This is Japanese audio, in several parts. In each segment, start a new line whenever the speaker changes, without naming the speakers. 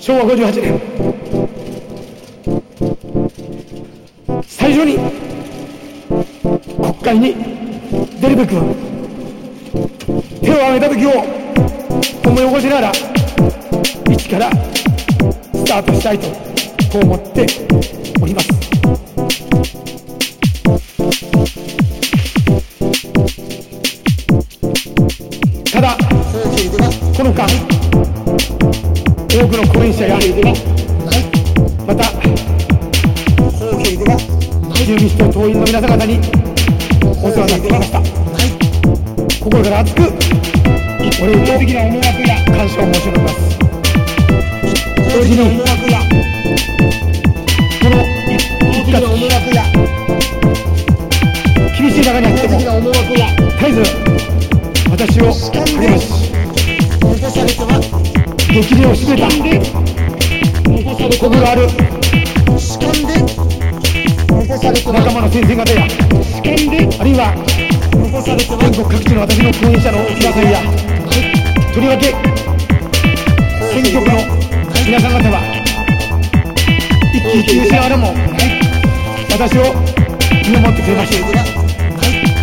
昭和58年。最初に国会に出るべく手を挙げた時を思い起こしながら一からスタートしたいとこう思っております。ただこの間多くの高齢者やまた自由民主党党員の皆様方にお世話になってきました。心から熱くお礼と感謝を申し上げます。同時にこの一月厳しい中にあっても絶えず私を励まし激励をしてくれた。心ある仲間の先生方やあるいは全国各地の私の講演者の皆さんやとりわけ選挙区の皆さん方は一喜一憂しながらも私を見守ってくれました。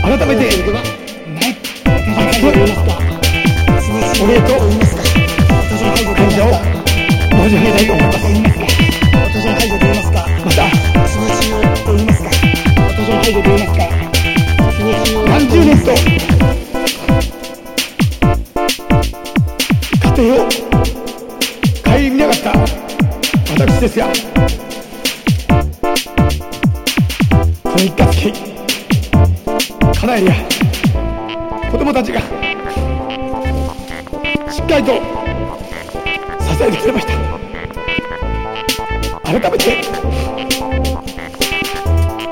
改めてお礼と申し上げたいと思いますまた何十年と家庭を顧みなかった私ですがこの一括期家内や子供たちがしっかりと支えてくれました改めて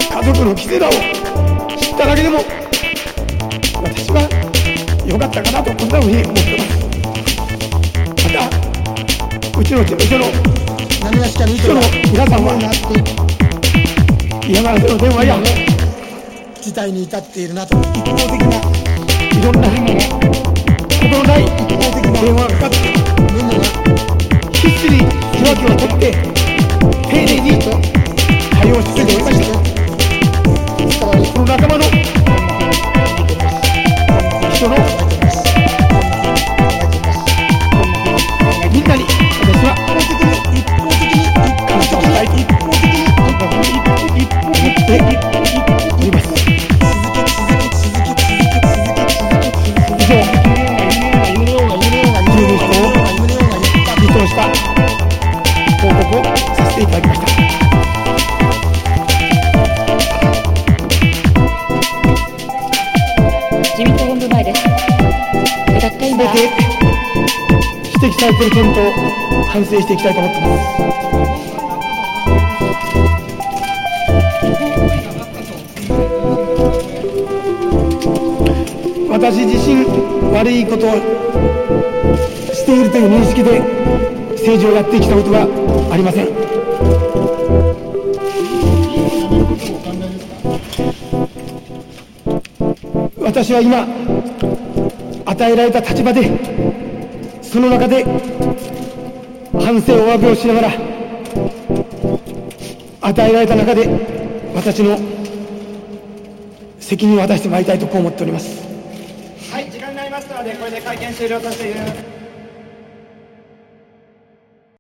家族の絆を知っただけでも私は良かったかなとこんなふうに思ってます。またうちの事務所の秘書の皆さんは嫌がらせの電話や
事態に至っているなと
一方的ないろんなことのない電話がかかってきっちり受話器を取ってに対応してくれておりましたこの仲間の人のみんなに私は感謝をしたいと思っております以上自由民主党を離党した報告を
自民党本部前です。たった今
全て指摘されている点と反省していきたいと思ってます私自身悪いことをしているという認識で政治をやってきたことはありません私は今与えられた立場でその中で反省をお詫びをしながら与えられた中で私の責任を果たしてまいりたいとこう思っております
はい、時間になりましたので、これで会見終了させていただきます。